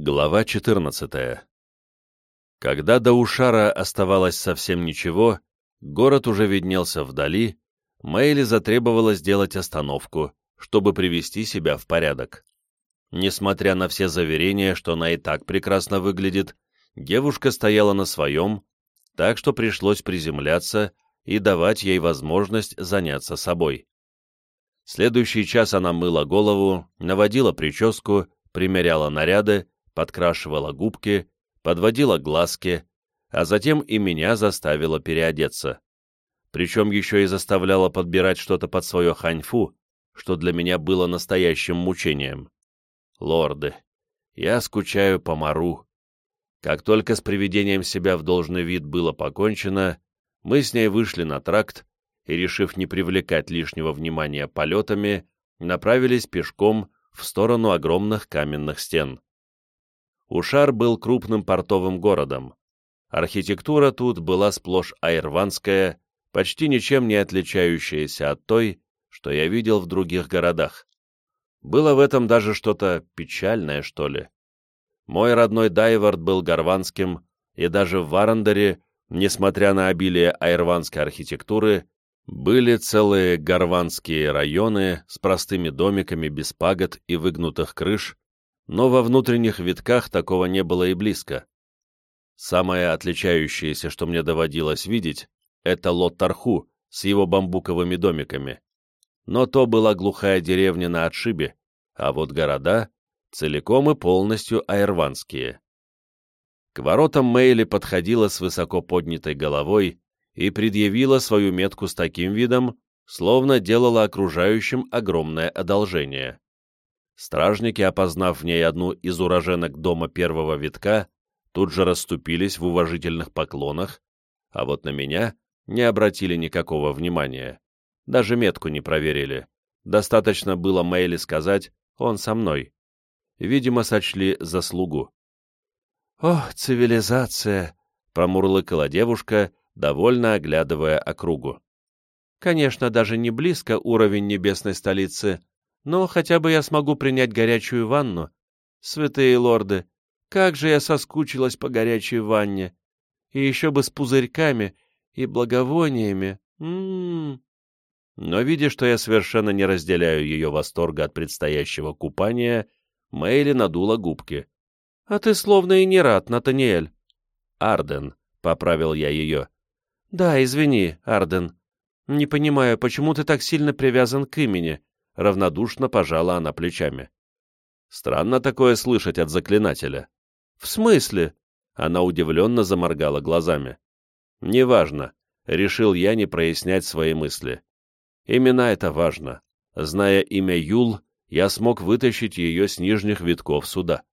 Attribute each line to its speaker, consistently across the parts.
Speaker 1: Глава 14 Когда до Ушара оставалось совсем ничего, город уже виднелся вдали, Мэйли затребовала сделать остановку, чтобы привести себя в порядок. Несмотря на все заверения, что она и так прекрасно выглядит, девушка стояла на своем, так что пришлось приземляться и давать ей возможность заняться собой. Следующий час она мыла голову, наводила прическу, примеряла наряды, подкрашивала губки, подводила глазки, а затем и меня заставила переодеться. Причем еще и заставляла подбирать что-то под свое ханьфу, что для меня было настоящим мучением. Лорды, я скучаю по Мару. Как только с приведением себя в должный вид было покончено, мы с ней вышли на тракт и, решив не привлекать лишнего внимания полетами, направились пешком в сторону огромных каменных стен. Ушар был крупным портовым городом. Архитектура тут была сплошь айрванская, почти ничем не отличающаяся от той, что я видел в других городах. Было в этом даже что-то печальное, что ли. Мой родной Дайвард был гарванским, и даже в Варандере, несмотря на обилие айрванской архитектуры, были целые гарванские районы с простыми домиками без пагод и выгнутых крыш, но во внутренних витках такого не было и близко. Самое отличающееся, что мне доводилось видеть, это Лот-Тарху с его бамбуковыми домиками. Но то была глухая деревня на отшибе, а вот города целиком и полностью айрванские. К воротам Мейли подходила с высоко поднятой головой и предъявила свою метку с таким видом, словно делала окружающим огромное одолжение. Стражники, опознав в ней одну из уроженок дома первого витка, тут же расступились в уважительных поклонах, а вот на меня не обратили никакого внимания. Даже метку не проверили. Достаточно было Мэйли сказать «он со мной». Видимо, сочли заслугу. «Ох, цивилизация!» — промурлыкала девушка, довольно оглядывая округу. «Конечно, даже не близко уровень небесной столицы, но хотя бы я смогу принять горячую ванну. Святые лорды, как же я соскучилась по горячей ванне! И еще бы с пузырьками и благовониями. М -м -м. Но, видя, что я совершенно не разделяю ее восторга от предстоящего купания, Мэйли надула губки. — А ты словно и не рад, Натаниэль. — Арден, — поправил я ее. — Да, извини, Арден. Не понимаю, почему ты так сильно привязан к имени равнодушно пожала она плечами. Странно такое слышать от заклинателя. В смысле? Она удивленно заморгала глазами. Неважно, решил я не прояснять свои мысли. Именно это важно. Зная имя Юл, я смог вытащить ее с нижних витков суда.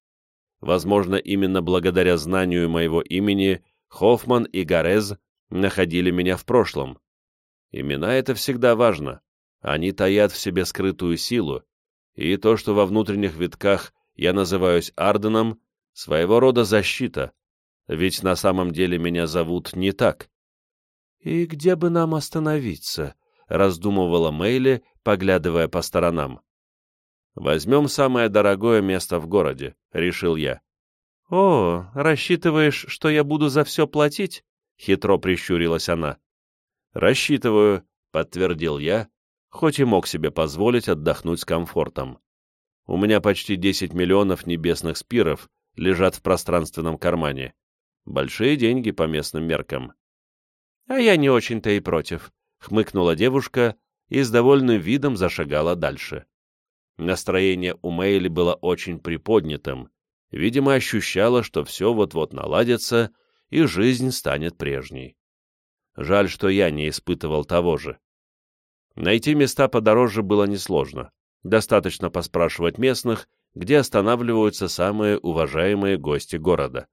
Speaker 1: Возможно, именно благодаря знанию моего имени Хоффман и Гарез находили меня в прошлом. Имена — это всегда важно. Они таят в себе скрытую силу, и то, что во внутренних витках я называюсь Арденом, своего рода защита, ведь на самом деле меня зовут не так. «И где бы нам остановиться?» — раздумывала Мейли, поглядывая по сторонам. «Возьмем самое дорогое место в городе», — решил я. «О, рассчитываешь, что я буду за все платить?» — хитро прищурилась она. «Рассчитываю», — подтвердил я, хоть и мог себе позволить отдохнуть с комфортом. У меня почти 10 миллионов небесных спиров лежат в пространственном кармане. Большие деньги по местным меркам. А я не очень-то и против, хмыкнула девушка и с довольным видом зашагала дальше. Настроение у Мэйли было очень приподнятым, видимо, ощущала, что все вот-вот наладится, и жизнь станет прежней. Жаль, что я не испытывал того же. Найти места подороже было несложно. Достаточно поспрашивать местных, где останавливаются самые уважаемые гости города.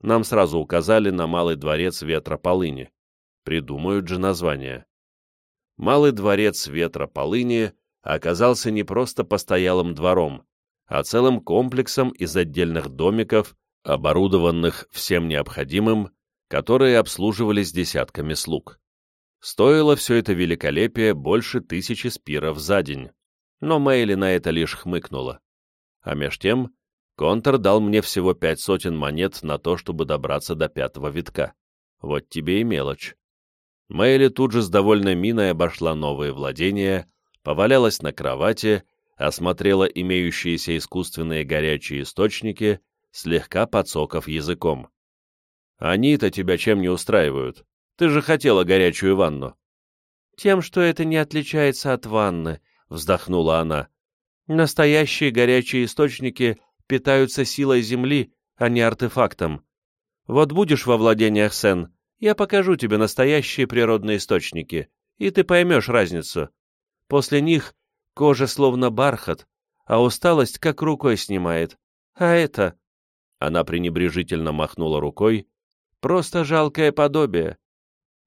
Speaker 1: Нам сразу указали на Малый дворец Ветра Полыни. Придумают же название. Малый дворец Ветра Полыни оказался не просто постоялым двором, а целым комплексом из отдельных домиков, оборудованных всем необходимым, которые обслуживались десятками слуг. Стоило все это великолепие больше тысячи спиров за день, но Мэйли на это лишь хмыкнула. А меж тем, Контор дал мне всего пять сотен монет на то, чтобы добраться до пятого витка. Вот тебе и мелочь. Мэйли тут же с довольной миной обошла новые владения, повалялась на кровати, осмотрела имеющиеся искусственные горячие источники, слегка подсоков языком. «Они-то тебя чем не устраивают? Ты же хотела горячую ванну».
Speaker 2: «Тем, что это не отличается от ванны», — вздохнула она. «Настоящие горячие источники питаются силой Земли, а не артефактом. Вот будешь во владениях Сен, я покажу тебе настоящие природные источники, и ты поймешь разницу. После них кожа словно бархат, а усталость как рукой снимает. А это...» Она пренебрежительно махнула рукой. «Просто жалкое подобие».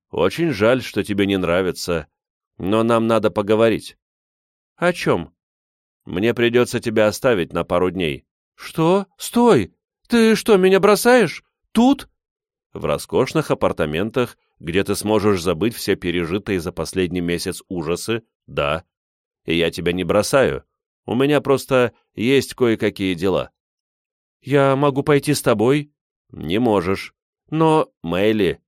Speaker 1: «Очень жаль, что тебе не нравится, но нам надо поговорить».
Speaker 2: «О чем?»
Speaker 1: «Мне придется тебя оставить на пару дней».
Speaker 2: «Что? Стой! Ты что, меня бросаешь? Тут?»
Speaker 1: «В роскошных апартаментах, где ты сможешь забыть все пережитые за последний месяц ужасы, да. И я тебя не бросаю. У меня просто есть кое-какие дела».
Speaker 2: «Я могу пойти с тобой?»
Speaker 1: «Не можешь. Но, Мэйли,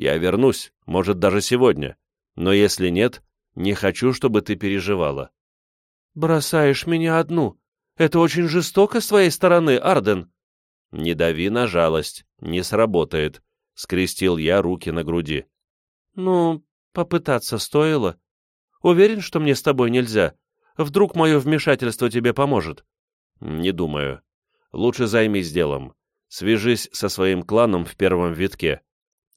Speaker 1: я вернусь, может, даже сегодня. Но если нет, не хочу, чтобы ты переживала».
Speaker 2: «Бросаешь меня одну. Это очень жестоко с твоей стороны, Арден».
Speaker 1: «Не дави на жалость, не сработает», — скрестил я руки на груди.
Speaker 2: «Ну, попытаться стоило. Уверен, что мне с тобой нельзя. Вдруг мое вмешательство тебе поможет?»
Speaker 1: «Не думаю. Лучше займись делом. Свяжись со своим кланом в первом витке.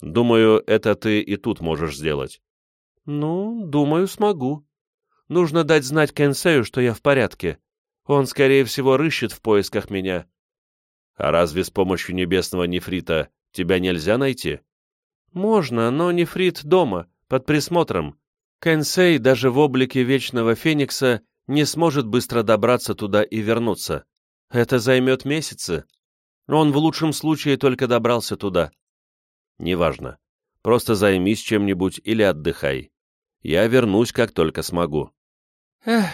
Speaker 1: Думаю, это ты и тут можешь сделать».
Speaker 2: «Ну, думаю, смогу. Нужно дать знать Кенсею, что я в порядке. Он, скорее всего, рыщет в поисках меня.
Speaker 1: А разве с помощью небесного нефрита тебя нельзя найти?
Speaker 2: Можно, но нефрит дома, под присмотром. Кэнсей даже в облике Вечного Феникса не сможет быстро добраться туда и вернуться. Это займет месяцы. Он в лучшем случае только добрался туда.
Speaker 1: Неважно. Просто займись чем-нибудь или отдыхай. Я вернусь, как только смогу.
Speaker 2: Эх,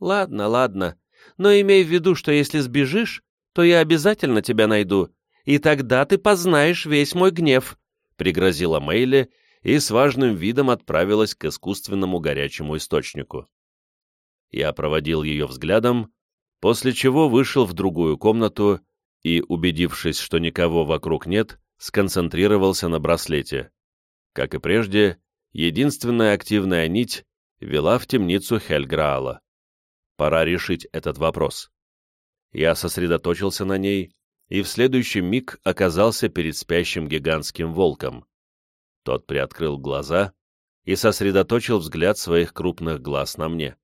Speaker 2: ладно, ладно но имей в виду, что если сбежишь, то я обязательно тебя найду, и тогда ты познаешь весь мой гнев», — пригрозила Мэйли и с важным видом отправилась к искусственному горячему источнику.
Speaker 1: Я проводил ее взглядом, после чего вышел в другую комнату и, убедившись, что никого вокруг нет, сконцентрировался на браслете. Как и прежде, единственная активная нить вела в темницу Хельграала. Пора решить этот вопрос. Я сосредоточился на ней и в следующий миг оказался перед спящим гигантским волком. Тот приоткрыл глаза и сосредоточил взгляд своих крупных глаз на мне.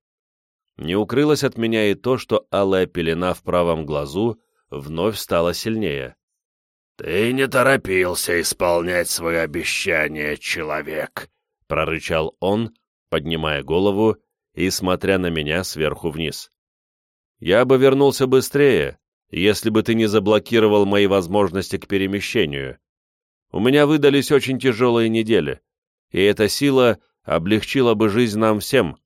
Speaker 1: Не укрылось от меня и то, что алая пелена в правом глазу вновь стала сильнее.
Speaker 3: «Ты не торопился исполнять свое обещание, человек!»
Speaker 1: — прорычал он, поднимая голову и смотря на меня сверху вниз. «Я бы вернулся быстрее, если бы ты не заблокировал мои возможности к перемещению. У меня выдались очень тяжелые недели, и эта сила облегчила бы жизнь нам всем.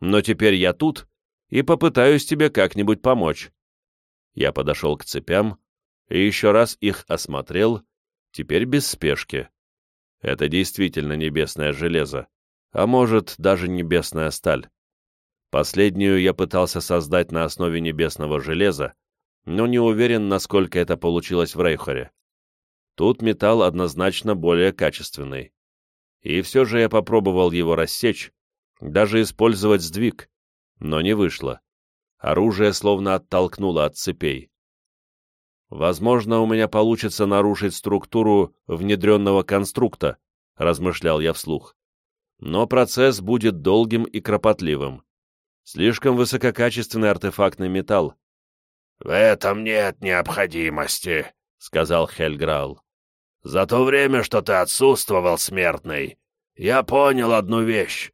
Speaker 1: Но теперь я тут и попытаюсь тебе как-нибудь помочь». Я подошел к цепям и еще раз их осмотрел, теперь без спешки. Это действительно небесное железо, а может, даже небесная сталь. Последнюю я пытался создать на основе небесного железа, но не уверен, насколько это получилось в Рейхоре. Тут металл однозначно более качественный. И все же я попробовал его рассечь, даже использовать сдвиг, но не вышло. Оружие словно оттолкнуло от цепей. «Возможно, у меня получится нарушить структуру внедренного конструкта», — размышлял я вслух. «Но процесс будет долгим и кропотливым. Слишком высококачественный артефактный металл.
Speaker 3: «В этом нет необходимости», — сказал Хельграл. «За то время, что ты отсутствовал, смертный, я понял одну вещь.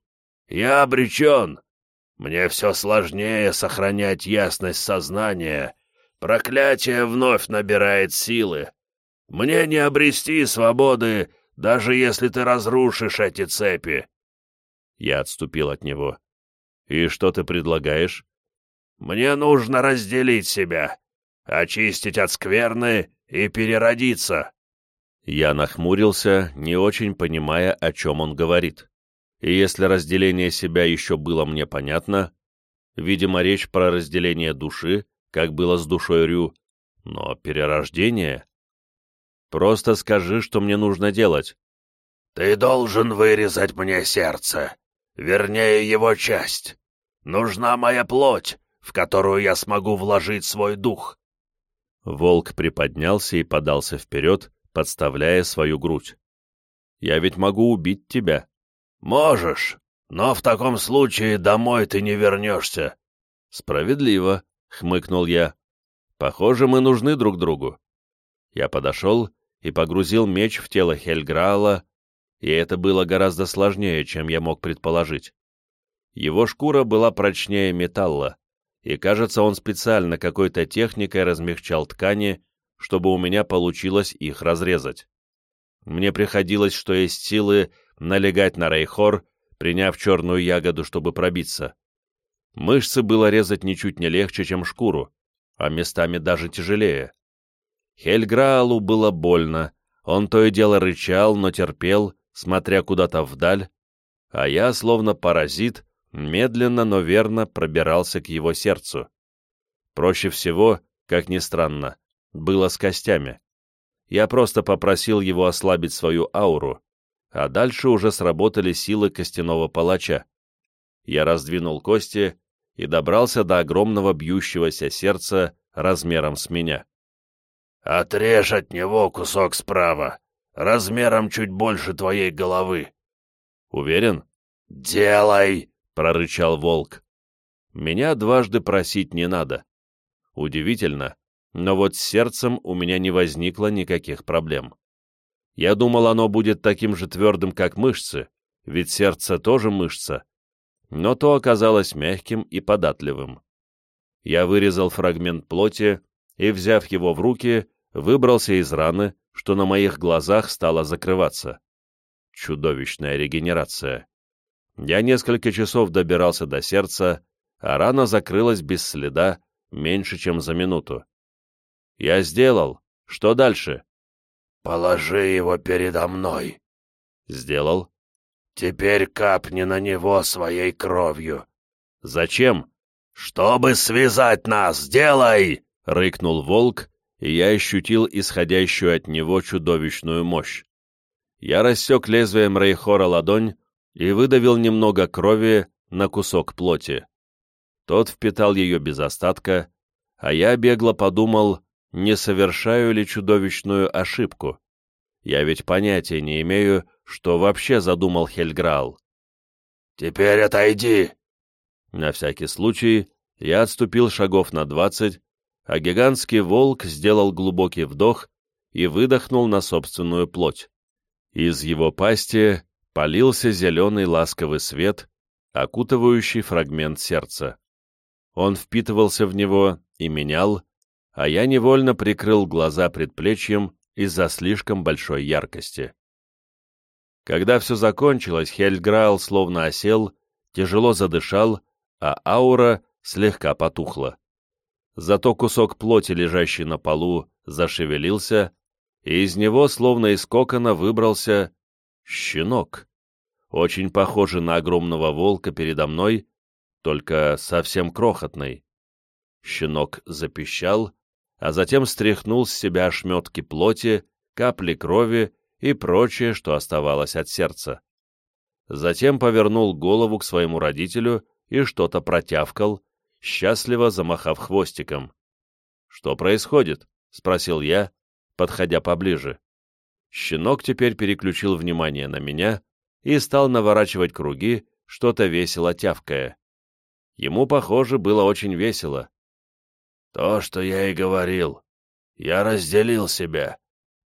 Speaker 3: Я обречен. Мне все сложнее сохранять ясность сознания. Проклятие вновь набирает силы. Мне не обрести свободы, даже если ты разрушишь эти цепи».
Speaker 1: Я отступил от него. «И что ты предлагаешь?»
Speaker 3: «Мне нужно разделить себя. очистить от скверны и переродиться».
Speaker 1: Я нахмурился, не очень понимая, о чем он говорит. И если разделение себя еще было мне понятно, видимо, речь про разделение души, как было с душой Рю, но перерождение... Просто скажи, что мне нужно делать.
Speaker 3: «Ты должен вырезать мне сердце, вернее, его часть. Нужна моя плоть, в которую я смогу вложить свой дух».
Speaker 1: Волк приподнялся и подался вперед, подставляя свою грудь. «Я ведь могу убить тебя».
Speaker 3: «Можешь, но в таком случае домой ты не вернешься».
Speaker 1: «Справедливо», — хмыкнул я. «Похоже, мы нужны друг другу». Я подошел и погрузил меч в тело Хельграала, и это было гораздо сложнее, чем я мог предположить. Его шкура была прочнее металла, и, кажется, он специально какой-то техникой размягчал ткани, чтобы у меня получилось их разрезать. Мне приходилось, что есть силы, налегать на Рейхор, приняв черную ягоду, чтобы пробиться. Мышцы было резать ничуть не легче, чем шкуру, а местами даже тяжелее. Хельграалу было больно, он то и дело рычал, но терпел, смотря куда-то вдаль, а я, словно паразит, медленно, но верно пробирался к его сердцу. Проще всего, как ни странно, было с костями. Я просто попросил его ослабить свою ауру, а дальше уже сработали силы костяного палача. Я раздвинул кости и добрался до огромного бьющегося сердца размером с меня.
Speaker 3: «Отрежь от него кусок справа, размером чуть больше твоей головы».
Speaker 1: «Уверен?»
Speaker 3: «Делай!»
Speaker 1: — прорычал волк. «Меня дважды просить не надо. Удивительно, но вот с сердцем у меня не возникло никаких проблем. Я думал, оно будет таким же твердым, как мышцы, ведь сердце тоже мышца, но то оказалось мягким и податливым. Я вырезал фрагмент плоти и, взяв его в руки, выбрался из раны, что на моих глазах стало закрываться. Чудовищная регенерация. Я несколько часов добирался до сердца, а рана закрылась без следа меньше, чем за минуту. Я сделал. Что дальше?
Speaker 3: Положи его передо мной.
Speaker 1: Сделал.
Speaker 3: Теперь капни на него своей кровью.
Speaker 1: Зачем?
Speaker 3: Чтобы связать нас, сделай!
Speaker 1: Рыкнул волк, и я ощутил исходящую от него чудовищную мощь. Я рассек лезвием Рейхора ладонь и выдавил немного крови на кусок плоти. Тот впитал ее без остатка, а я бегло подумал, не совершаю ли чудовищную ошибку. Я ведь понятия не имею, что вообще задумал Хельграл.
Speaker 3: «Теперь отойди!»
Speaker 1: На всякий случай я отступил шагов на двадцать, а гигантский волк сделал глубокий вдох и выдохнул на собственную плоть. Из его пасти полился зеленый ласковый свет, окутывающий фрагмент сердца. Он впитывался в него и менял, а я невольно прикрыл глаза предплечьем из-за слишком большой яркости. Когда все закончилось, Хельграал словно осел, тяжело задышал, а аура слегка потухла. Зато кусок плоти, лежащий на полу, зашевелился, и из него, словно из кокона, выбрался щенок. Очень похожий на огромного волка передо мной, только совсем крохотный. Щенок запищал, а затем стряхнул с себя ошметки плоти, капли крови и прочее, что оставалось от сердца. Затем повернул голову к своему родителю и что-то протявкал, счастливо замахав хвостиком. «Что происходит?» — спросил я, подходя поближе. Щенок теперь переключил внимание на меня и стал наворачивать круги, что-то весело тявкая. Ему, похоже, было очень весело.
Speaker 3: «То, что я и говорил. Я разделил себя.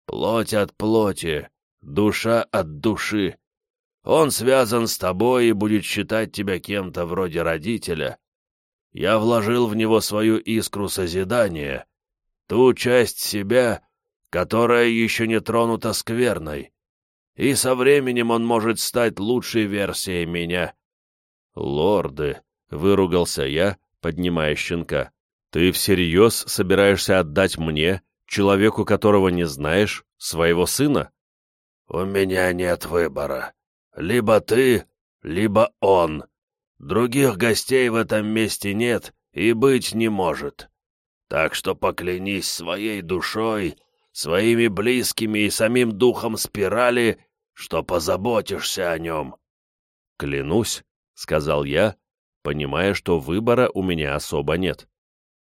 Speaker 3: Плоть от плоти, душа от души. Он связан с тобой и будет считать тебя кем-то вроде родителя, я вложил в него свою искру созидания, ту часть себя, которая еще не тронута скверной, и со временем он может стать лучшей версией меня.
Speaker 1: «Лорды!» — выругался я, поднимая щенка. Ты всерьез собираешься отдать мне, человеку, которого не знаешь, своего сына?
Speaker 3: У меня нет выбора. Либо ты, либо он. Других гостей в этом месте нет и быть не может. Так что поклянись своей душой, своими близкими и самим духом спирали, что позаботишься о нем.
Speaker 1: «Клянусь», — сказал я, понимая, что выбора у меня особо нет.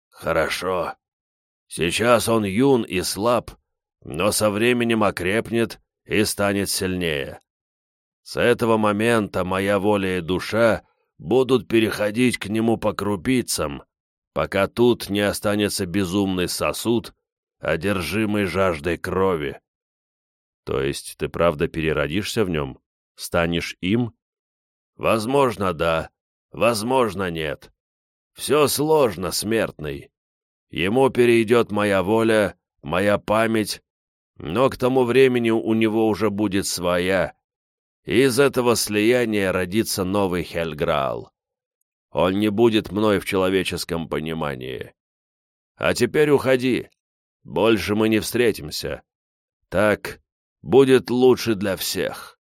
Speaker 3: «Хорошо. Сейчас он юн и слаб, но со временем окрепнет и станет сильнее. С этого момента моя воля и душа будут переходить к нему по крупицам, пока тут не останется безумный сосуд, одержимый жаждой крови.
Speaker 1: То есть ты правда переродишься в нем? Станешь им?
Speaker 3: Возможно, да, возможно, нет. Все сложно, смертный. Ему перейдет моя воля, моя память, но к тому времени у него уже будет своя, и из этого слияния родится новый Хельграал. Он не будет мной в человеческом понимании. А теперь уходи. Больше мы не встретимся. Так будет лучше для всех.